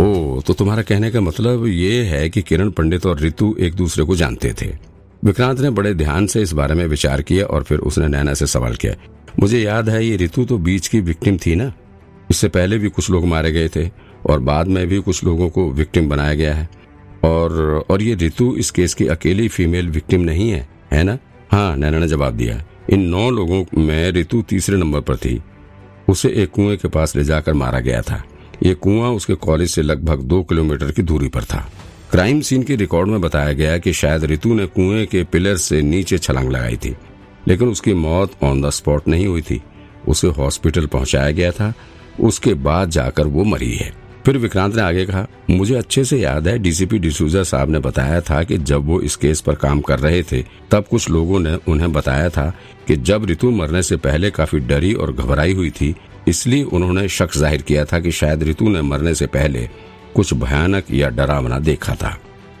ओ तो तुम्हारा कहने का मतलब ये है कि किरण पंडित और रितु एक दूसरे को जानते थे। विक्रांत ने बड़े ध्यान से इस बारे में विचार किया और फिर उसने नैना से सवाल किया, मुझे याद है ये रितु तो बीच की विक्टिम थी ना? इससे पहले भी कुछ लोग मारे गए थे और बाद में भी कुछ लोगों को विक्टिम बनाया गया है। और और ये रितु इस केस की अकेली फीमेल विक्टिम नहीं है है ना? हाँ नैना ने जवाब दिया, इन नौ लोगों में रितु तीसरे नंबर पर थी। उसे एक कुएँ के पास ले जाकर मारा गया था। ये कुआँ उसके कॉलेज से लगभग दो किलोमीटर की दूरी पर था। क्राइम सीन के रिकॉर्ड में बताया गया कि शायद रितु ने कुएँ के पिलर से नीचे छलांग लगाई थी, लेकिन उसकी मौत ऑन द स्पॉट नहीं हुई थी। उसे हॉस्पिटल पहुँचाया गया था, उसके बाद जाकर वो मरी है। फिर विक्रांत ने आगे कहा, मुझे अच्छे से याद है डीसीपी डिसूजा साहब ने बताया था कि जब वो इस केस पर काम कर रहे थे, तब कुछ लोगों ने उन्हें बताया था कि जब रितु मरने से पहले काफ़ी डरी और घबराई हुई थी इसलिए उन्होंने शक ज़ाहिर किया था कि शायद रितु ने मरने से पहले कुछ भयानक या डरावना देखा था।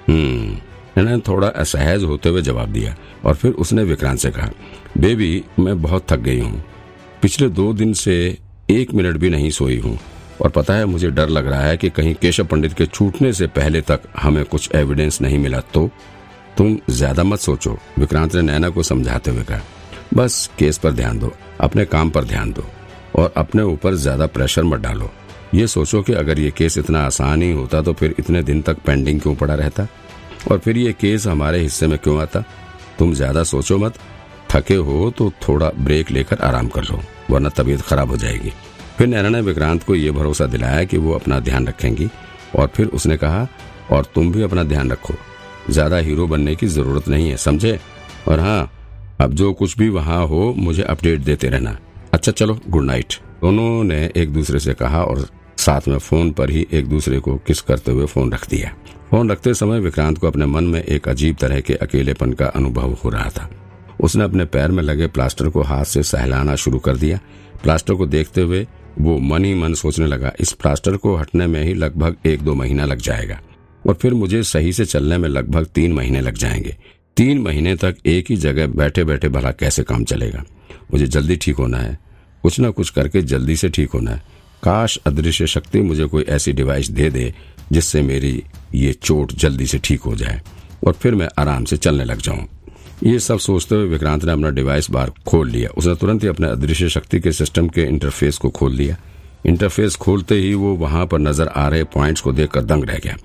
हम्म थोड़ा असहज होते हुए जवाब दिया और फिर उसने विक्रांत से कहा, बेबी, मैं बहुत थक गई हूँ। पिछले दो दिन से एक मिनट भी नहीं सोई हूँ और पता है मुझे डर लग रहा है कि कहीं केशव पंडित के छूटने से पहले तक हमें कुछ एविडेंस नहीं मिला तो तुम ज़्यादा मत सोचो, विक्रांत ने नैना को समझाते हुए कहा। बस केस पर ध्यान दो, अपने काम पर ध्यान दो। और अपने ऊपर ज़्यादा प्रेशर मत डालो। ये सोचो कि अगर ये केस इतना आसान ही होता तो फिर इतने दिन तक पेंडिंग क्यों पड़ा रहता? और फिर ये केस हमारे हिस्से में क्यों आता? तुम ज़्यादा सोचो मत। थके हो तो थोड़ा ब्रेक लेकर आराम कर लो, वरना तबीयत खराब हो जाएगी। फिर नैना ने विक्रांत को ये भरोसा दिलाया कि वो अपना ध्यान रखेंगी। और फिर उसने कहा, और तुम भी अपना ध्यान रखो। ज़्यादा हीरो बनने की ज़रूरत नहीं है, समझे? और हाँ अब जो कुछ भी वहाँ हो, मुझे अपडेट देते रहना। अच्छा चलो गुड नाइट दोनों ने एक दूसरे से कहा और साथ में फ़ोन पर ही एक दूसरे को किस करते हुए फ़ोन रख दिया। फ़ोन रखते समय विक्रांत को अपने मन में एक अजीब तरह के अकेलेपन का अनुभव हो रहा था। उसने अपने पैर में लगे प्लास्टर को हाथ से सहलाना शुरू कर दिया। प्लास्टर को देखते हुए वो मन ही मन सोचने लगा, इस प्लास्टर को हटने में ही लगभग एक दो महीना लग जाएगा और फिर मुझे सही से चलने में लगभग तीन महीने लग जाएँगे। तीन महीने तक एक ही जगह बैठे बैठे भला कैसे काम चलेगा? मुझे जल्दी ठीक होना है। कुछ ना कुछ करके जल्दी से ठीक होना है। काश अदृश्य शक्ति मुझे कोई ऐसी डिवाइस दे दे जिससे मेरी ये चोट जल्दी से ठीक हो जाए और फिर मैं आराम से चलने लग जाऊँ। ये सब सोचते हुए विक्रांत ने अपना डिवाइस बार खोल लिया। उसने तुरंत ही अपने अदृश्य शक्ति के सिस्टम के इंटरफेस को खोल लिया। इंटरफेस खोलते ही वो वहाँ पर नज़र आ रहे पॉइंट्स को देखकर दंग रह गया।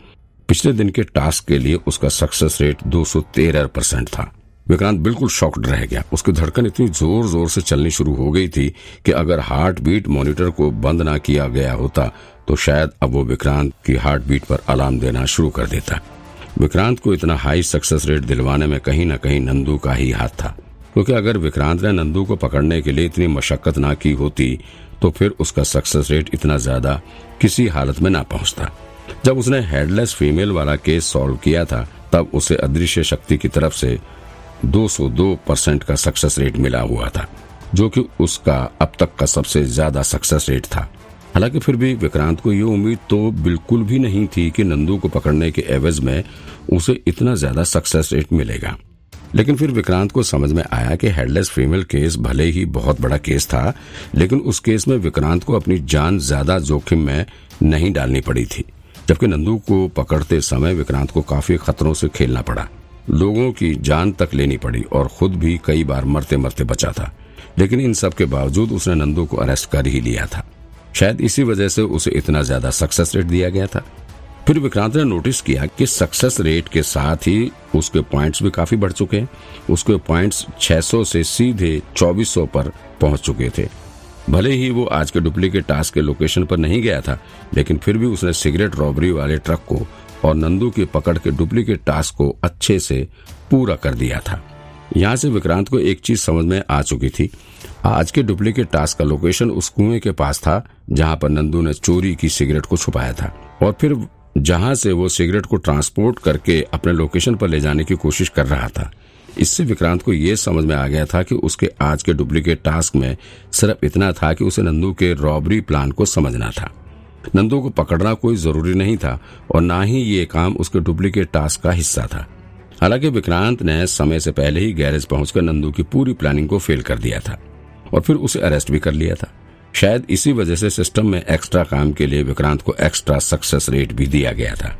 पिछले दिन के टास्क के लिए उसका सक्सेस रेट दो परसेंट था। विक्रांत बिल्कुल शॉक्ड रह गया। उसकी धड़कन इतनी ज़ोर ज़ोर से चलनी शुरू हो गई थी कि अगर हार्ट बीट मॉनिटर को बंद ना किया गया होता तो शायद अब वो विक्रांत की हार्ट बीट पर अलार्म देना शुरू कर देता। विक्रांत को इतना हाई सक्सेस रेट दिलवाने में कहीं न कहीं नंदू का ही हाथ था। क्योंकि अगर विक्रांत ने नंदू को पकड़ने के लिए इतनी मशक्कत ना की होती तो फिर उसका सक्सेस रेट इतना ज़्यादा किसी हालत में ना पहुँचता। जब उसने हेडलेस फीमेल वाला केस सॉल्व किया था, तब उसे अदृश्य शक्ति की तरफ़ से 202 परसेंट का सक्सेस रेट मिला हुआ था, जो कि उसका अब तक का सबसे ज़्यादा सक्सेस रेट था। हालाँकि फिर भी विक्रांत को ये उम्मीद तो बिल्कुल भी नहीं थी कि नंदू को पकड़ने के एवज में उसे इतना ज़्यादा सक्सेस रेट मिलेगा। लेकिन फिर विक्रांत को समझ में आया कि हेडलेस फीमेल केस भले ही बहुत बड़ा केस था, लेकिन उस केस में विक्रांत को अपनी जान ज़्यादा जोखिम में नहीं डालनी पड़ी थी, जबकि नंदू को पकड़ते समय विक्रांत को काफ़ी खतरों से खेलना पड़ा। लोगों की जान तक लेनी पड़ी और खुद भी कई बार मरते मरते बचा था। लेकिन इन सब के बावजूद उसने नंदू को अरेस्ट कर ही लिया था। शायद इसी वजह से उसे इतना ज़्यादा सक्सेस रेट दिया गया था। फिर विक्रांत ने नोटिस किया कि सक्सेस रेट के साथ ही उसके पॉइंट्स भी काफ़ी बढ़ चुके हैं। उसके पॉइंट्स 600 से सीधे 2400 पर पहुँच चुके थे। भले ही वो आज के डुप्लीकेट टास्क के लोकेशन पर नहीं गया था, लेकिन फिर भी उसने सिगरेट रॉबरी वाले ट्रक को और नंदू की पकड़ के डुप्लीकेट टास्क को अच्छे से पूरा कर दिया था। यहाँ से विक्रांत को एक चीज़ समझ में आ चुकी थी। आज के डुप्लीकेट टास्क का लोकेशन उस कुएँ के पास था, जहाँ पर नंदू ने चोरी की सिगरेट को छुपाया था। और फिर जहाँ से वो सिगरेट को ट्रांसपोर्ट करके अपने लोकेशन पर ले जाने की कोशिश कर रहा था। इससे विक्रांत को ये समझ में आ गया था कि उसके आज के डुप्लीकेट टास्क में सिर्फ़ इतना था कि उसे नंदू के रॉबरी प्लान को समझना था। नंदू को पकड़ना कोई ज़रूरी नहीं था और न ही ये काम उसके डुप्लीकेट टास्क का हिस्सा था। हालाँकि विक्रांत ने समय से पहले ही गैरेज पहुंचकर नंदू की पूरी प्लानिंग को फेल कर दिया था और फिर उसे अरेस्ट भी कर लिया था। शायद इसी वजह से सिस्टम में एक्स्ट्रा काम के लिए विक्रांत को एक्स्ट्रा सक्सेस रेट भी दिया गया था।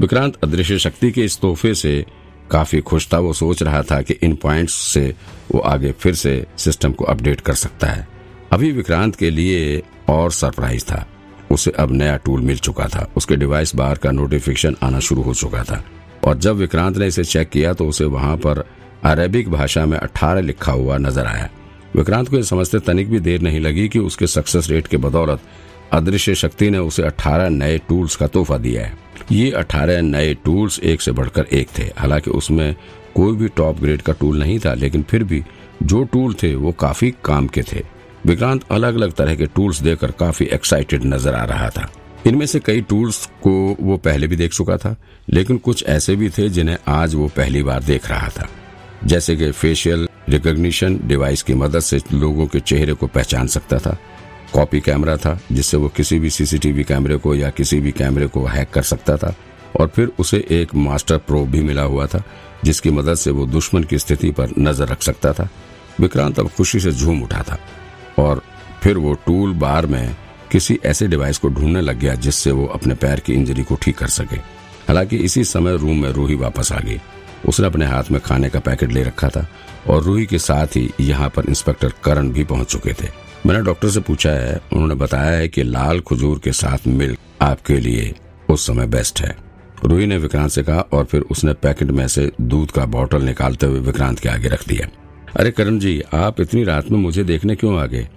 विक्रांत अदृश्य शक्ति के इस तोहफे से काफ़ी खुश था। वो सोच रहा था कि इन पॉइंट्स से वो आगे फिर से सिस्टम को अपडेट कर सकता है। अभी विक्रांत के लिए और सरप्राइज़ था। उसे अब नया टूल मिल चुका था। उसके डिवाइस बार का नोटिफिकेशन आना शुरू हो चुका था। और जब विक्रांत ने इसे चेक किया तो उसे वहाँ पर अरेबिक भाषा में अठारह लिखा हुआ नज़र आया। विक्रांत को यह समझते तनिक भी देर नहीं लगी कि उसके सक्सेस रेट के बदौलत अदृश्य शक्ति ने उसे 18 नए टूल्स का तोहफा दिया है। ये 18 नए टूल्स एक से बढ़कर एक थे। हालाँकि उसमें कोई भी टॉप ग्रेड का टूल नहीं था, लेकिन फिर भी जो टूल थे, वो काफ़ी काम के थे। विक्रांत अलग अलग तरह के टूल्स देकर काफ़ी एक्साइटेड नज़र आ रहा था। इनमें से कई टूल्स को वो पहले भी देख चुका था, लेकिन कुछ ऐसे भी थे जिन्हें आज वो पहली बार देख रहा था। जैसे कि फेशियल रिकॉग्निशन डिवाइस की मदद से लोगों के चेहरे को पहचान सकता था। कॉपी कैमरा था, जिससे वो किसी भी सीसीटीवी कैमरे को या किसी भी कैमरे को हैक कर सकता था, और फिर उसे एक मास्टर प्रो भी मिला हुआ था, जिसकी मदद से वो दुश्मन की स्थिति पर नज़र रख सकता था। विक्रांत अब खुशी से झूम उठा था। और फिर वो टूल बार में किसी ऐसे डिवाइस को ढूँढने लग गया जिससे वो अपने पैर की इंजरी को ठीक कर सके। हालाँकि इसी समय रूम में रूही वापस आ गई। उसने अपने हाथ में खाने का पैकेट ले रखा था और रूही के साथ ही यहाँ पर इंस्पेक्टर करण भी पहुँच चुके थे। मैंने डॉक्टर से पूछा है, उन्होंने बताया है कि लाल खजूर के साथ मिल्क आपके लिए उस समय बेस्ट है। रूही ने विक्रांत से कहा और फिर उसने पैकेट में से दूध का बॉटल निकालते हुए विक्रांत के आगे रख दिया। अरे करण जी, आप इतनी रात में मुझे देखने क्यों आ गए?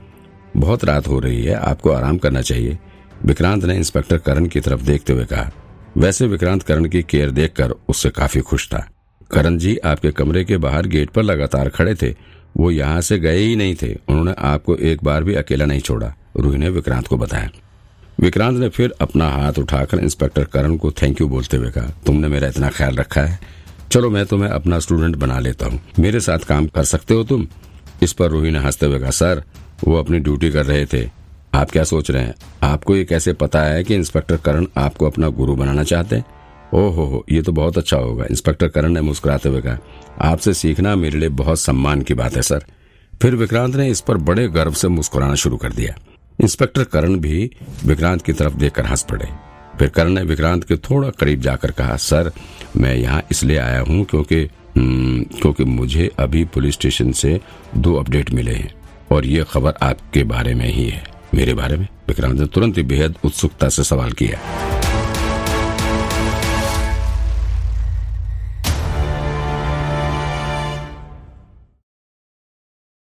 बहुत रात हो रही है, आपको आराम करना चाहिए। विक्रांत ने इंस्पेक्टर करण की तरफ़ देखते हुए कहा। वैसे विक्रांत करण की केयर देखकर उससे काफ़ी खुश था। करण जी, आपके कमरे के बाहर गेट पर लगातार खड़े थे। वो यहाँ से गए ही नहीं थे। उन्होंने आपको एक बार भी अकेला नहीं छोड़ा, रूही ने विक्रांत को बताया। विक्रांत ने फिर अपना हाथ उठाकर इंस्पेक्टर करण को थैंक यू बोलते हुए कहा। तुमने मेरा इतना ख्याल रखा है। चलो मैं तुम्हें अपना स्टूडेंट बना लेता हूँ। मेरे साथ काम कर सकते हो तुम? इस पर रूही ने हँसते हुए कहा, सर, वो अपनी ड्यूटी कर रहे थे। आप क्या सोच रहे हैं? आपको ये कैसे पता है कि इंस्पेक्टर करण आपको अपना गुरु बनाना चाहते हैं? ओहो हो, ये तो बहुत अच्छा होगा इंस्पेक्टर करण ने मुस्कुराते हुए कहा। आपसे सीखना मेरे लिए बहुत सम्मान की बात है, सर। फिर विक्रांत ने इस पर बड़े गर्व से मुस्कुराना शुरू कर दिया। इंस्पेक्टर करण भी विक्रांत की तरफ़ देखकर हंस पड़े। फिर कर्ण ने विक्रांत के थोड़ा करीब जाकर कहा सर मैं यहाँ इसलिए आया हूँ क्योंकि हम्म, क्योंकि मुझे अभी पुलिस स्टेशन से दो अपडेट मिले हैं और ये खबर आपके बारे में ही है। मेरे बारे में? विक्रांत ने तुरंत ही बेहद उत्सुकता से सवाल किया।